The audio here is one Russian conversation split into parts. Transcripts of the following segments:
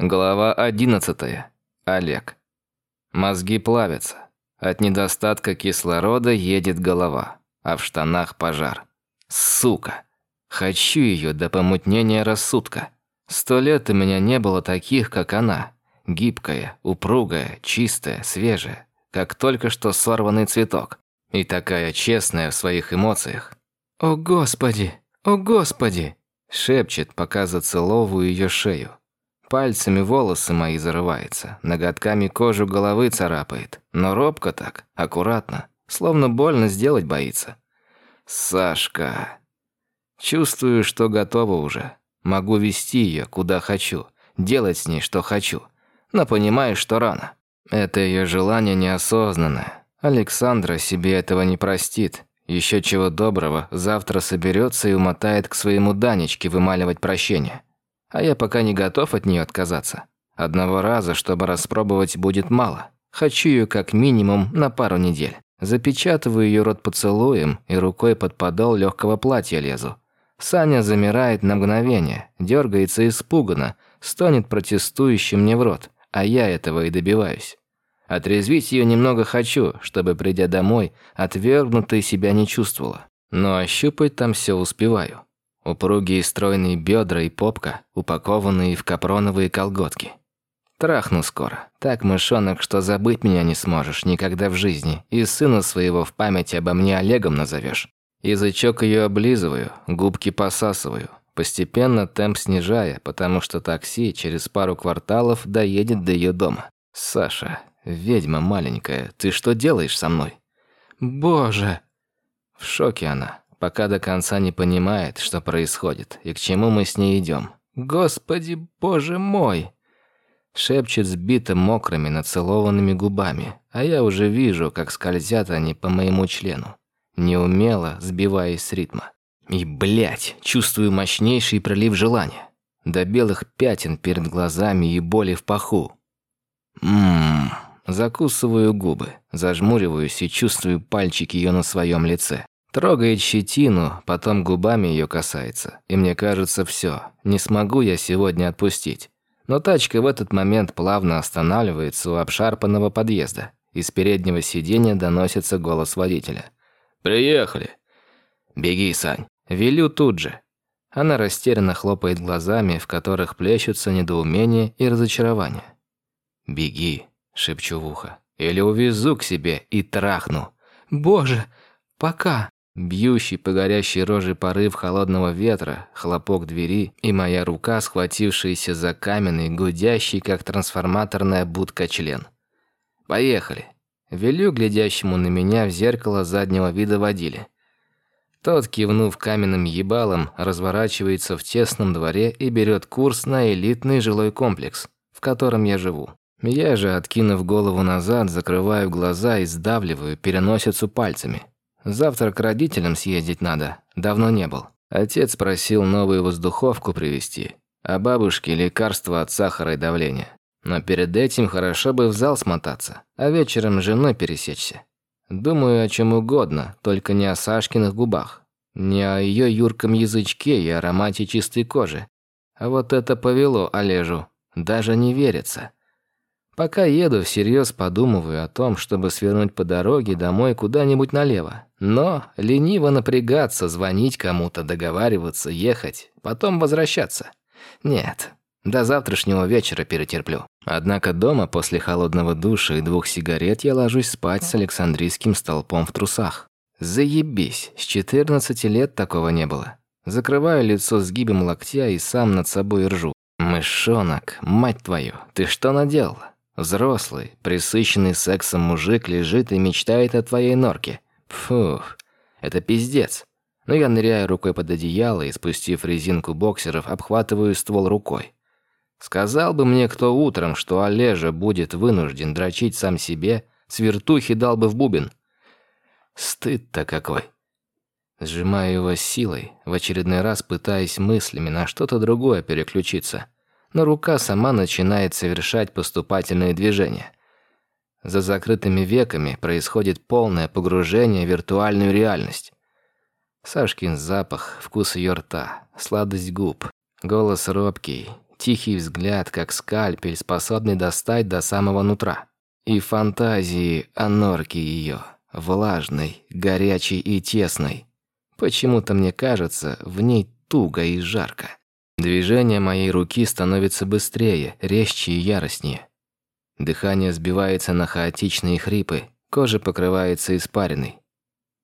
Глава 11. Олег. Мозги плавятся. От недостатка кислорода едет голова, а в штанах пожар. Сука. Хочу ее до помутнения рассудка. Сто лет у меня не было таких, как она. Гибкая, упругая, чистая, свежая, как только что сорванный цветок. И такая честная в своих эмоциях. «О, Господи! О, Господи!» Шепчет, пока зацеловываю ее шею. Пальцами волосы мои зарывается, ноготками кожу головы царапает. Но робко так, аккуратно, словно больно сделать боится. Сашка. Чувствую, что готова уже. Могу вести ее куда хочу, делать с ней что хочу. Но понимаю, что рано. Это ее желание неосознанное. Александра себе этого не простит. Еще чего доброго, завтра соберется и умотает к своему Данечке вымаливать прощение. А я пока не готов от нее отказаться. Одного раза, чтобы распробовать, будет мало. Хочу ее как минимум на пару недель. Запечатываю ее рот поцелуем и рукой под подол легкого платья лезу. Саня замирает на мгновение, дергается испуганно, стонет протестующе мне в рот, а я этого и добиваюсь. Отрезвить ее немного хочу, чтобы, придя домой, отвергнутой себя не чувствовала. Но ощупать там все успеваю. Упругие стройные бедра и попка, упакованные в капроновые колготки. Трахну скоро. Так, мышонок, что забыть меня не сможешь никогда в жизни. И сына своего в память обо мне Олегом назовешь. Язычок ее облизываю, губки посасываю. Постепенно темп снижая, потому что такси через пару кварталов доедет до ее дома. «Саша, ведьма маленькая, ты что делаешь со мной?» «Боже!» В шоке она пока до конца не понимает, что происходит и к чему мы с ней идем. «Господи, боже мой!» Шепчет сбито мокрыми, нацелованными губами, а я уже вижу, как скользят они по моему члену, неумело сбиваясь с ритма. И, блядь, чувствую мощнейший прилив желания. До белых пятен перед глазами и боли в паху. Ммм, закусываю губы, зажмуриваюсь и чувствую пальчики ее на своем лице. Трогает щетину, потом губами ее касается. И мне кажется, все, не смогу я сегодня отпустить. Но тачка в этот момент плавно останавливается у обшарпанного подъезда. Из переднего сиденья доносится голос водителя. «Приехали!» «Беги, Сань!» Велю тут же. Она растерянно хлопает глазами, в которых плещутся недоумение и разочарование. «Беги!» – шепчу в ухо. «Или увезу к себе и трахну!» «Боже! Пока!» Бьющий по горящей роже порыв холодного ветра, хлопок двери и моя рука, схватившаяся за каменный, гудящий, как трансформаторная будка член. «Поехали!» Велю глядящему на меня в зеркало заднего вида водили. Тот, кивнув каменным ебалом, разворачивается в тесном дворе и берет курс на элитный жилой комплекс, в котором я живу. Я же, откинув голову назад, закрываю глаза и сдавливаю переносицу пальцами. Завтра к родителям съездить надо. Давно не был. Отец просил новую воздуховку привезти, а бабушке лекарства от сахара и давления. Но перед этим хорошо бы в зал смотаться, а вечером с женой пересечься. Думаю о чем угодно, только не о Сашкиных губах. Не о ее юрком язычке и аромате чистой кожи. А вот это повело Олежу. Даже не верится. Пока еду, всерьез подумываю о том, чтобы свернуть по дороге домой куда-нибудь налево. Но лениво напрягаться, звонить кому-то, договариваться, ехать, потом возвращаться. Нет, до завтрашнего вечера перетерплю. Однако дома после холодного душа и двух сигарет я ложусь спать с Александрийским столпом в трусах. Заебись, с 14 лет такого не было. Закрываю лицо сгибом локтя и сам над собой ржу. «Мышонок, мать твою, ты что наделала?» Взрослый, присыщенный сексом мужик лежит и мечтает о твоей норке. Фух, это пиздец. Но я ныряю рукой под одеяло и, спустив резинку боксеров, обхватываю ствол рукой. Сказал бы мне кто утром, что Олежа будет вынужден дрочить сам себе, с вертухи дал бы в бубен. Стыд-то какой. Сжимаю его силой, в очередной раз пытаясь мыслями на что-то другое переключиться – но рука сама начинает совершать поступательные движения. За закрытыми веками происходит полное погружение в виртуальную реальность. Сашкин запах, вкус ее рта, сладость губ, голос робкий, Тихий взгляд, как скальпель, способный достать до самого нутра. И фантазии о норке ее, влажной, горячей и тесной. Почему-то мне кажется, в ней туго и жарко. Движение моей руки становится быстрее, резче и яростнее. Дыхание сбивается на хаотичные хрипы, кожа покрывается испариной.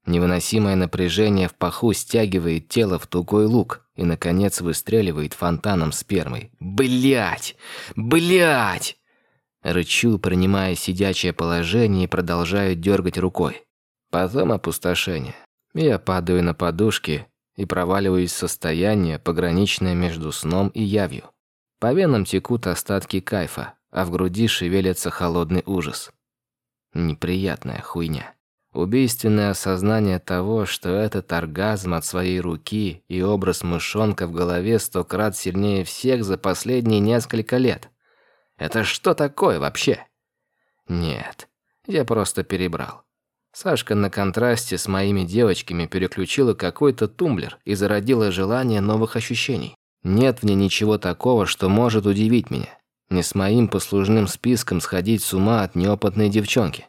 Невыносимое напряжение в паху стягивает тело в тугой лук и, наконец, выстреливает фонтаном спермой. Блять! Блять! Рычу, принимая сидячее положение и продолжаю дергать рукой. Потом опустошение. Я падаю на подушки и проваливаюсь в состояние, пограничное между сном и явью. По венам текут остатки кайфа, а в груди шевелится холодный ужас. Неприятная хуйня. Убийственное осознание того, что этот оргазм от своей руки и образ мышонка в голове сто крат сильнее всех за последние несколько лет. Это что такое вообще? Нет, я просто перебрал. Сашка на контрасте с моими девочками переключила какой-то тумблер и зародила желание новых ощущений. Нет в ней ничего такого, что может удивить меня. Не с моим послужным списком сходить с ума от неопытной девчонки.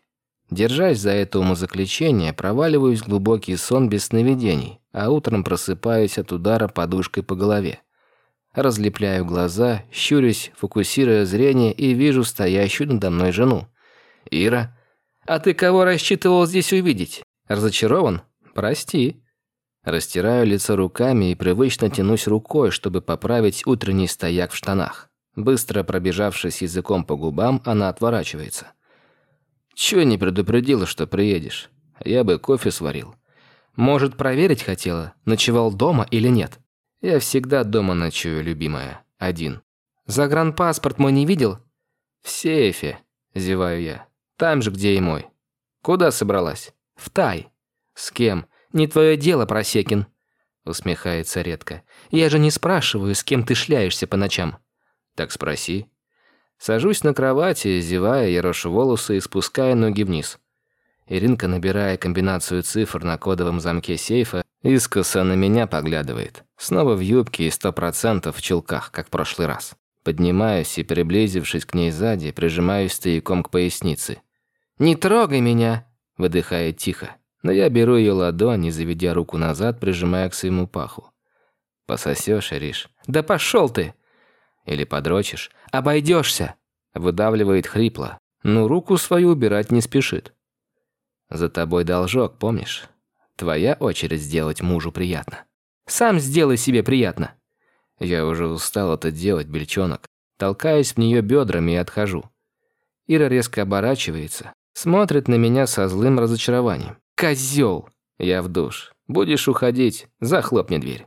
Держась за это умозаключение, проваливаюсь в глубокий сон без сновидений, а утром просыпаюсь от удара подушкой по голове. Разлепляю глаза, щурюсь, фокусируя зрение и вижу стоящую надо мной жену. «Ира, «А ты кого рассчитывал здесь увидеть? Разочарован? Прости». Растираю лицо руками и привычно тянусь рукой, чтобы поправить утренний стояк в штанах. Быстро пробежавшись языком по губам, она отворачивается. «Чё не предупредила, что приедешь? Я бы кофе сварил». «Может, проверить хотела, ночевал дома или нет?» «Я всегда дома ночую, любимая. Один». «Загранпаспорт мой не видел?» «В сейфе», – зеваю я. Там же, где и мой. Куда собралась? В Тай. С кем? Не твое дело, Просекин. Усмехается редко. Я же не спрашиваю, с кем ты шляешься по ночам. Так спроси. Сажусь на кровати, зевая, я рошу волосы и спускаю ноги вниз. Иринка, набирая комбинацию цифр на кодовом замке сейфа, искоса на меня поглядывает. Снова в юбке и сто процентов в чулках, как в прошлый раз. Поднимаюсь и, приблизившись к ней сзади, прижимаюсь стояком к пояснице. «Не трогай меня!» – выдыхает тихо. Но я беру ее ладонь и, заведя руку назад, прижимая к своему паху. «Пососешь, Риш?» «Да пошел ты!» «Или подрочишь?» «Обойдешься!» – выдавливает хрипло. Но руку свою убирать не спешит. «За тобой должок, помнишь? Твоя очередь сделать мужу приятно». «Сам сделай себе приятно!» Я уже устал это делать, бельчонок. Толкаюсь в нее бедрами и отхожу. Ира резко оборачивается, Смотрит на меня со злым разочарованием. «Козёл!» Я в душ. «Будешь уходить, захлопни дверь».